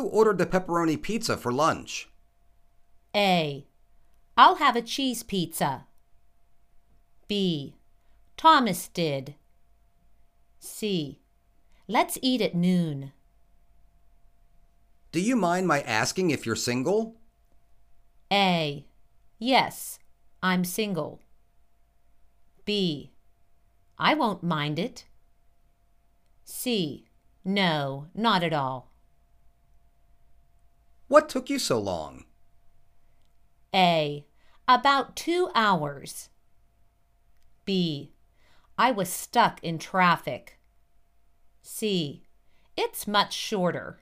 Who ordered the pepperoni pizza for lunch? A. I'll have a cheese pizza. B. Thomas did. C. Let's eat at noon. Do you mind my asking if you're single? A. Yes, I'm single. B. I won't mind it. C. No, not at all. What took you so long? A. About two hours. B. I was stuck in traffic. C. It's much shorter.